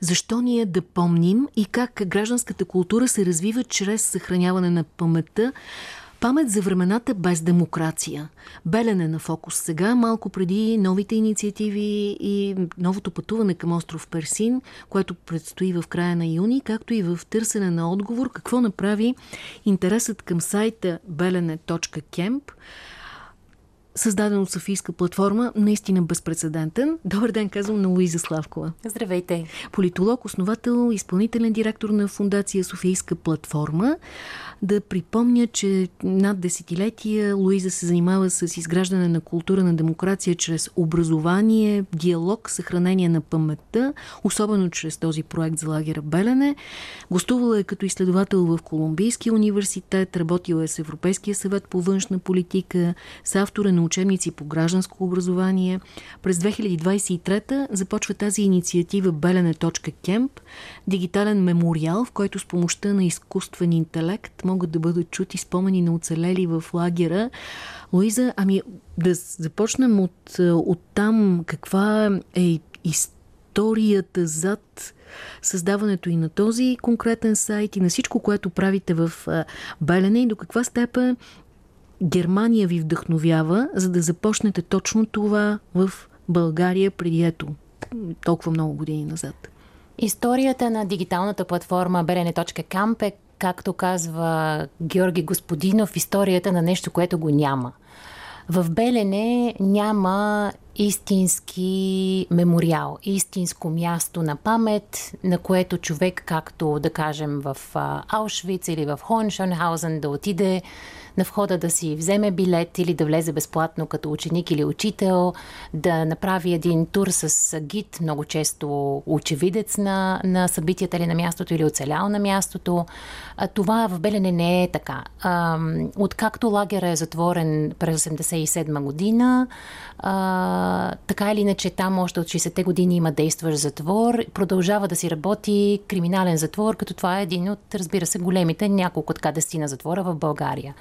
защо ние да помним и как гражданската култура се развива чрез съхраняване на паметта. Памет за времената без демокрация. Белене на фокус сега, малко преди новите инициативи и новото пътуване към остров Персин, което предстои в края на юни, както и в търсене на отговор какво направи интересът към сайта белене.кемп създаден от Софийска платформа, наистина безпредседентен. Добър ден, казвам на Луиза Славкова. Здравейте. Политолог, основател, изпълнителен директор на Фундация Софийска платформа. Да припомня, че над десетилетия Луиза се занимава с изграждане на култура на демокрация чрез образование, диалог, съхранение на паметта, особено чрез този проект за лагера Белене. Гостувала е като изследовател в Колумбийския университет, работила е с Европейския съвет по външна политика, с автора на учебници по гражданско образование. През 2023 започва тази инициатива Белене.кемп, дигитален мемориал, в който с помощта на изкуствен интелект могат да бъдат чути спомени на оцелели в лагера. Луиза, ами да започнем от, от там. Каква е историята зад създаването и на този конкретен сайт и на всичко, което правите в Белене и до каква степен Германия ви вдъхновява, за да започнете точно това в България преди ето толкова много години назад? Историята на дигиталната платформа berene.camp е, както казва Георги Господинов, историята на нещо, което го няма. В Белене няма истински мемориал, истинско място на памет, на което човек, както да кажем в Аушвиц или в Хоншонхаузен, да отиде на входа да си вземе билет или да влезе безплатно като ученик или учител, да направи един тур с гид, много често очевидец на, на събитията или на мястото или оцелял на мястото. А, това в Белене не е така. А, откакто лагера е затворен през 87 година, а, така или иначе там още от 60-те години има действащ затвор, продължава да си работи криминален затвор, като това е един от, разбира се, големите няколко така дестина затвора в България.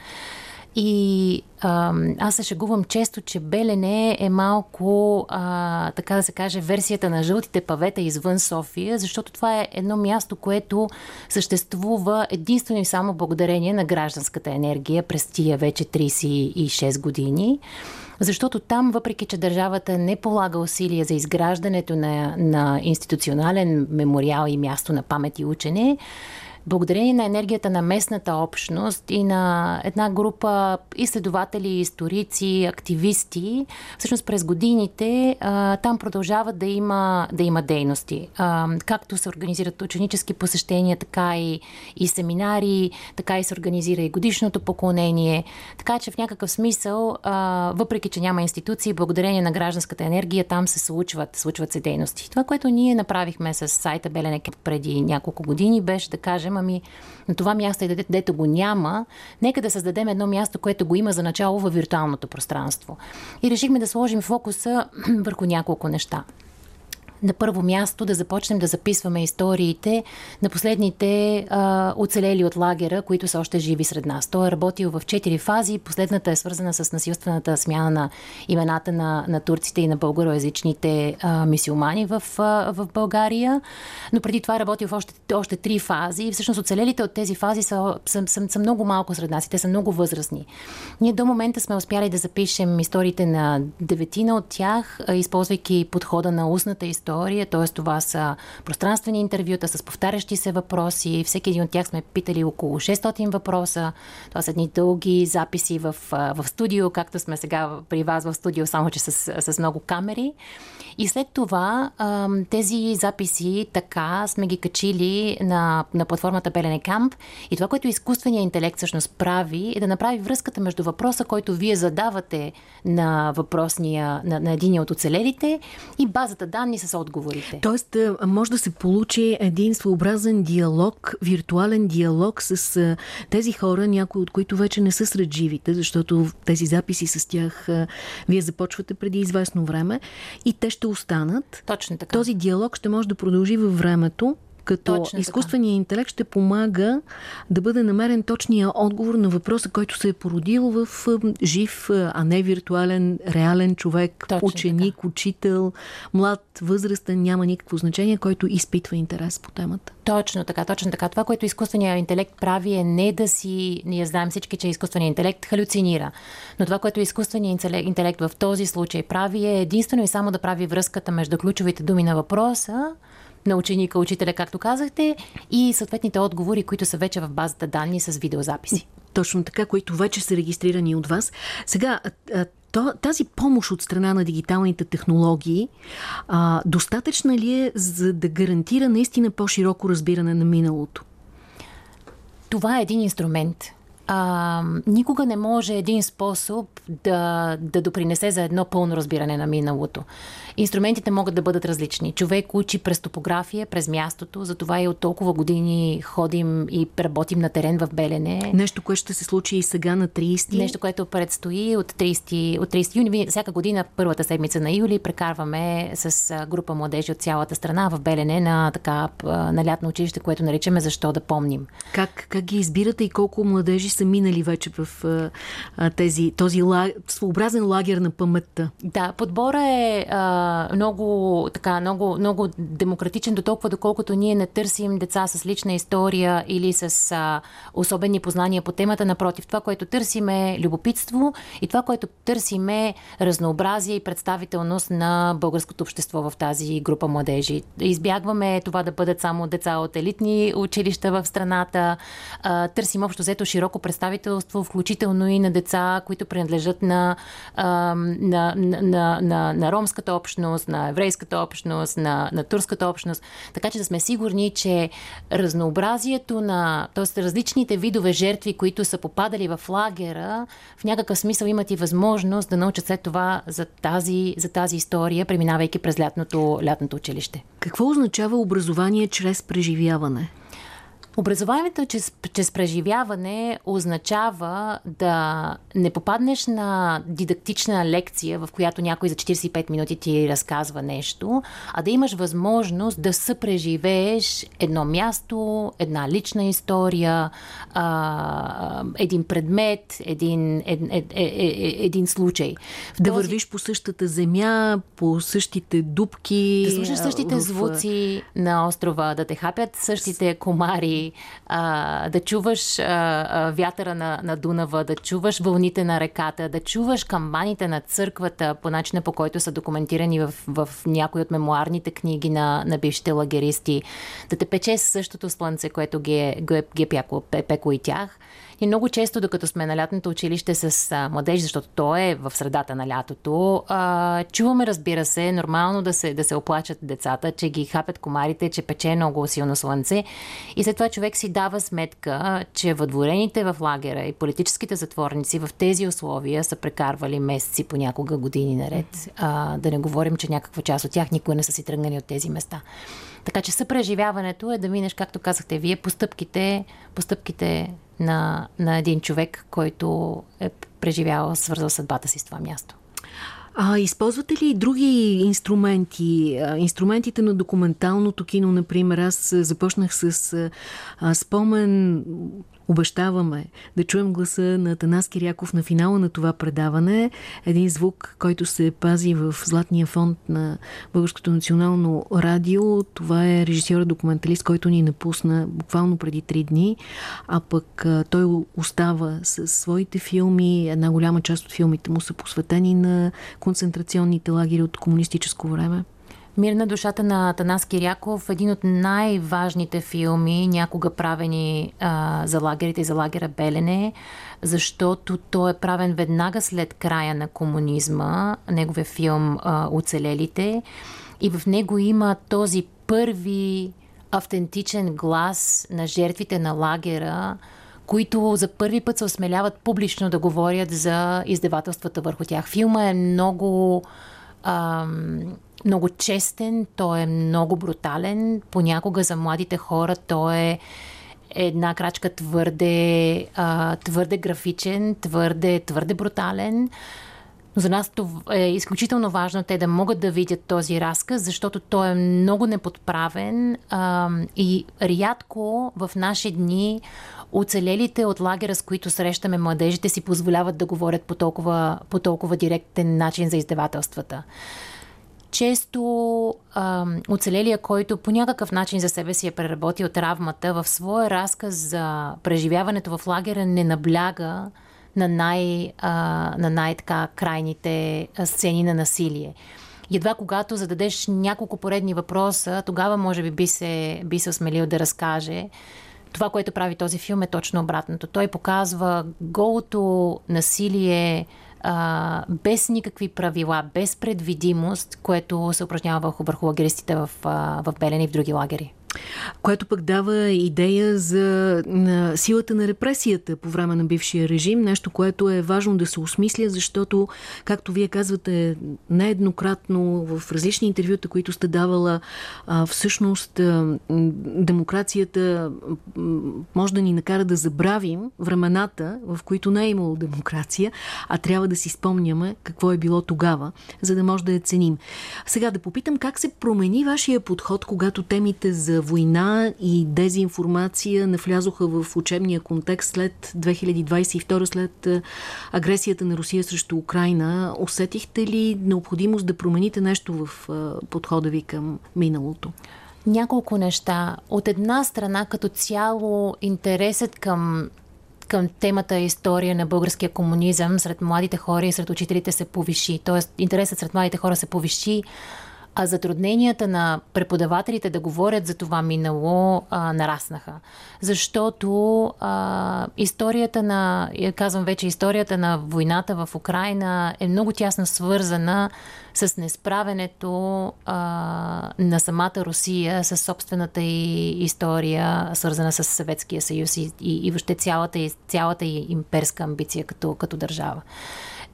И а, аз се шегувам често, че Белене е малко, а, така да се каже, версията на жълтите павета извън София, защото това е едно място, което съществува единствено и само благодарение на гражданската енергия през тия вече 36 години. Защото там, въпреки че държавата не полага усилия за изграждането на, на институционален мемориал и място на памет и учене, благодарение на енергията на местната общност и на една група изследователи, историци, активисти, всъщност през годините а, там продължават да има, да има дейности. А, както се организират ученически посещения, така и, и семинари, така и се организира и годишното поклонение. Така че в някакъв смисъл, а, въпреки че няма институции, благодарение на гражданската енергия, там се случват, случват се дейности. Това, което ние направихме с сайта Беленек преди няколко години, беше да кажем, ами на това място, дето го няма, нека да създадем едно място, което го има за начало във виртуалното пространство. И решихме да сложим фокуса върху няколко неща на първо място да започнем да записваме историите на последните а, оцелели от лагера, които са още живи сред нас. Той е работил в четири фази. Последната е свързана с насилствената смяна на имената на, на турците и на българоязичните а, мисиомани в, а, в България. Но преди това е работил в още, още три фази. Всъщност оцелелите от тези фази са, са, са, са много малко сред нас и те са много възрастни. Ние до момента сме успяли да запишем историите на деветина от тях, използвайки подхода на устната история история, т.е. това са пространствени интервюта с повтарящи се въпроси. Всеки един от тях сме питали около 600 въпроса. Това са едни дълги записи в, в студио, както сме сега при вас в студио, само че с, с много камери. И след това тези записи така сме ги качили на, на платформата Белене Камп. И това, което изкуственият интелект всъщност прави, е да направи връзката между въпроса, който вие задавате на въпросния, на, на един от оцелелите и базата данни с отговорите. Тоест, може да се получи един своеобразен диалог, виртуален диалог с тези хора, някои от които вече не са сред живите, защото тези записи с тях вие започвате преди известно време и те ще останат. Точно така. Този диалог ще може да продължи във времето, Като Точно изкуственият интелект ще помага да бъде намерен точния отговор на въпроса, който се е породил в жив, а не виртуален, реален човек, Точно ученик, така. учител, млад, възрастен, няма никакво значение, който изпитва интерес по темата. Точно така, точно така. Това, което изкуственият интелект прави е не да си, ние знаем всички, че изкуственият интелект халюцинира. Но това, което изкуственият интелект в този случай прави е единствено и само да прави връзката между ключовите думи на въпроса на ученика, учителя, както казахте, и съответните отговори, които са вече в базата данни с видеозаписи. Точно така, които вече са регистрирани от вас. Сега, тази помощ от страна на дигиталните технологии а, достатъчна ли е за да гарантира наистина по-широко разбиране на миналото? Това е един инструмент а, никога не може един способ да, да допринесе за едно пълно разбиране на миналото. Инструментите могат да бъдат различни. Човек учи през топография, през мястото, затова и от толкова години ходим и работим на терен в Белене. Нещо, което ще се случи и сега на 30. Нещо, което предстои от 30, от 30 юни. Всяка година, първата седмица на юли, прекарваме с група младежи от цялата страна в Белене на, така, на лятно училище, което наричаме Защо да помним. Как, как ги избирате и колко младежи са минали вече в а, тези, този ла, своеобразен лагер на паметта? Да, подбора е а, много, така, много, много демократичен до толкова, доколкото ние не търсим деца с лична история или с а, особени познания по темата. Напротив, това, което търсим е любопитство и това, което търсим е разнообразие и представителност на българското общество в тази група младежи. Избягваме това да бъдат само деца от елитни училища в страната. А, търсим общо взето широко представителство, включително и на деца, които принадлежат на, на, на, на, на, на ромската общност, на еврейската общност, на, на турската общност. Така че да сме сигурни, че разнообразието на, т.е. различните видове жертви, които са попадали в лагера, в някакъв смисъл имат и възможност да научат след това за тази, за тази история, преминавайки през лятното, лятното училище. Какво означава образование чрез преживяване? Образованието чрез, чрез преживяване означава да не попаднеш на дидактична лекция, в която някой за 45 минути ти разказва нещо, а да имаш възможност да съпреживееш едно място, една лична история, а, един предмет, един, ед, ед, ед, ед, един случай. В да този... вървиш по същата земя, по същите дубки. Да слушаш същите в... звуци на острова, да те хапят същите комари, а, да чуваш а, а, вятъра на, на Дунава, да чуваш вълните на реката, да чуваш камбаните на църквата по начина по който са документирани в, в някои от мемуарните книги на, на бившите лагеристи, да те пече същото слънце, което ги е, ги е, ги е пекло, пекло и тях. И много често, докато сме на лятното училище с а, младежи, защото то е в средата на лятото, а, чуваме, разбира се, нормално да се, да се оплачат децата, че ги хапят комарите, че пече много силно слънце. И след това човек си дава сметка, че въдворените в лагера и политическите затворници в тези условия са прекарвали месеци, понякога години наред. А, да не говорим, че някаква част от тях никога не са си тръгнали от тези места. Така че съпреживяването е да минеш, както казахте вие, постъпките, постъпките на, на един човек, който е преживял, свързал съдбата си с това място. А използвате ли други инструменти? Инструментите на документалното кино, например. Аз започнах с а, спомен обещаваме да чуем гласа на Танас Киряков на финала на това предаване. Един звук, който се пази в Златния фонд на Българското национално радио. Това е режисьор-документалист, който ни напусна буквално преди три дни, а пък той остава с своите филми. Една голяма част от филмите му са посветени на концентрационните лагери от комунистическо време. Мир на душата на Танас Киряков, един от най-важните филми, някога правени а, за лагерите и за лагера Белене, защото той е правен веднага след края на комунизма, неговия филм а, Оцелелите. И в него има този първи автентичен глас на жертвите на лагера, които за първи път се осмеляват публично да говорят за издевателствата върху тях. Филма е много ам, много честен, той е много брутален. Понякога за младите хора той е една крачка твърде, а, твърде графичен, твърде, твърде брутален. Но за нас е изключително важно те да могат да видят този разказ, защото той е много неподправен а, и рядко в наши дни оцелелите от лагера, с които срещаме младежите, си позволяват да говорят по толкова, по толкова директен начин за издевателствата често а, оцелелия, който по някакъв начин за себе си е преработил травмата, в своя разказ за преживяването в лагера не набляга на, най, а, на най-така крайните сцени на насилие. Едва когато зададеш няколко поредни въпроса, тогава може би би се, би се осмелил да разкаже. Това, което прави този филм е точно обратното. Той показва голото насилие, а, без никакви правила, без предвидимост, което се упражнява върху, върху лагеристите в, в Белен и в други лагери което пък дава идея за силата на репресията по време на бившия режим, нещо, което е важно да се осмисля, защото, както вие казвате, нееднократно в различни интервюта, които сте давала, всъщност демокрацията може да ни накара да забравим времената, в които не е имало демокрация, а трябва да си спомняме какво е било тогава, за да може да я ценим. Сега да попитам как се промени вашия подход, когато темите за война и дезинформация навлязоха в учебния контекст след 2022, след агресията на Русия срещу Украина. Усетихте ли необходимост да промените нещо в подхода ви към миналото? Няколко неща. От една страна, като цяло, интересът към към темата история на българския комунизъм сред младите хора и сред учителите се повиши. Тоест, интересът сред младите хора се повиши а затрудненията на преподавателите да говорят за това минало а, нараснаха. Защото а, историята на, казвам вече, историята на войната в Украина е много тясно свързана с несправенето а, на самата Русия с собствената и история, свързана с Съветския съюз и, и, и въобще цялата, цялата и имперска амбиция като, като държава.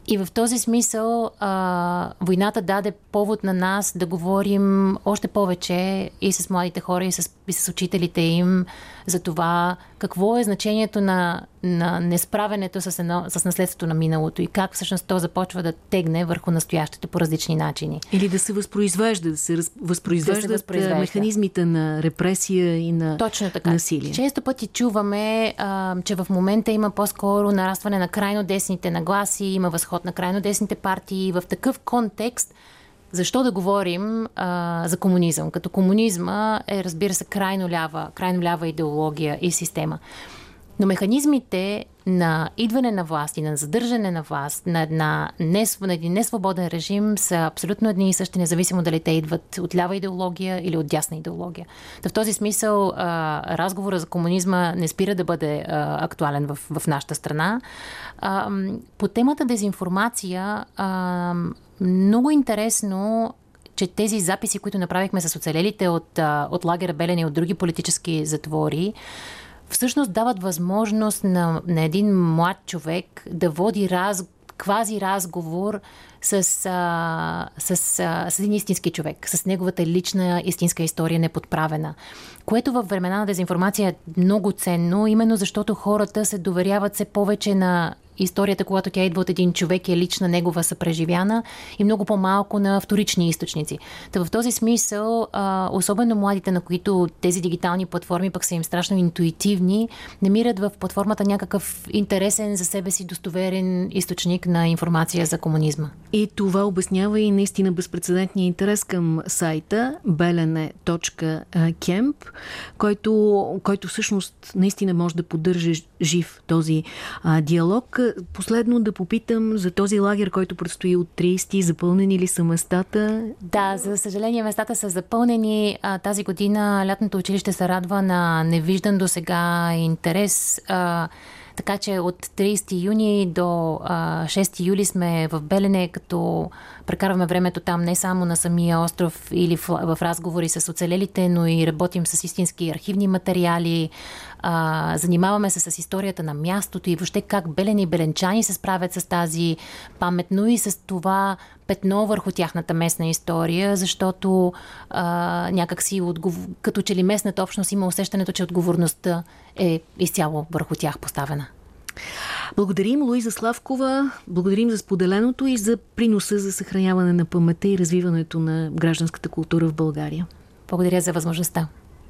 И в този смисъл а, войната даде повод на нас да говорим още повече и с младите хора, и с, и с учителите им за това какво е значението на, на несправенето с, едно, с наследството на миналото и как всъщност то започва да тегне върху настоящето по различни начини. Или да се възпроизвежда, да се раз, възпроизвеждат да се възпроизвежда. механизмите на репресия и на Точно така. насилие. Често пъти чуваме, а, че в момента има по-скоро нарастване на крайно десните нагласи, има възход на крайно десните партии. В такъв контекст защо да говорим а, за комунизъм? Като комунизма е, разбира се, крайно лява, крайно лява идеология и система. Но механизмите на идване на власт и на задържане на власт на, една, на един несвободен режим са абсолютно едни и същи, независимо дали те идват от лява идеология или от дясна идеология. Та в този смисъл а, разговора за комунизма не спира да бъде актуален в, в нашата страна. По темата дезинформация, а, много интересно че тези записи, които направихме с оцелелите от, от лагера Белен и от други политически затвори, всъщност дават възможност на, на един млад човек да води раз, квази разговор с, а, с, а, с един истински човек, с неговата лична истинска история неподправена. Което във времена на дезинформация е много ценно, именно защото хората се доверяват все повече на историята, когато тя идва от един човек е лична негова съпреживяна и много по-малко на вторични източници. Та в този смисъл, особено младите, на които тези дигитални платформи пък са им страшно интуитивни, намират в платформата някакъв интересен за себе си достоверен източник на информация за комунизма. И това обяснява и наистина безпредседентния интерес към сайта belene.camp, който, който всъщност наистина може да поддържа жив този диалог. Последно да попитам за този лагер, който предстои от 30, запълнени ли са местата? Да, за съжаление местата са запълнени. Тази година лятното училище се радва на невиждан до сега интерес. Така че от 30 юни до а, 6 юли сме в Белене, като прекарваме времето там не само на самия остров или в, разговори с оцелелите, но и работим с истински архивни материали, занимаваме се с историята на мястото и въобще как белени и беленчани се справят с тази памет, но и с това петно върху тяхната местна история, защото а, някакси отгов... като че ли местната общност има усещането, че отговорността е изцяло върху тях поставена. Благодарим Луиза Славкова, благодарим за споделеното и за приноса за съхраняване на паметта и развиването на гражданската култура в България. Благодаря за възможността.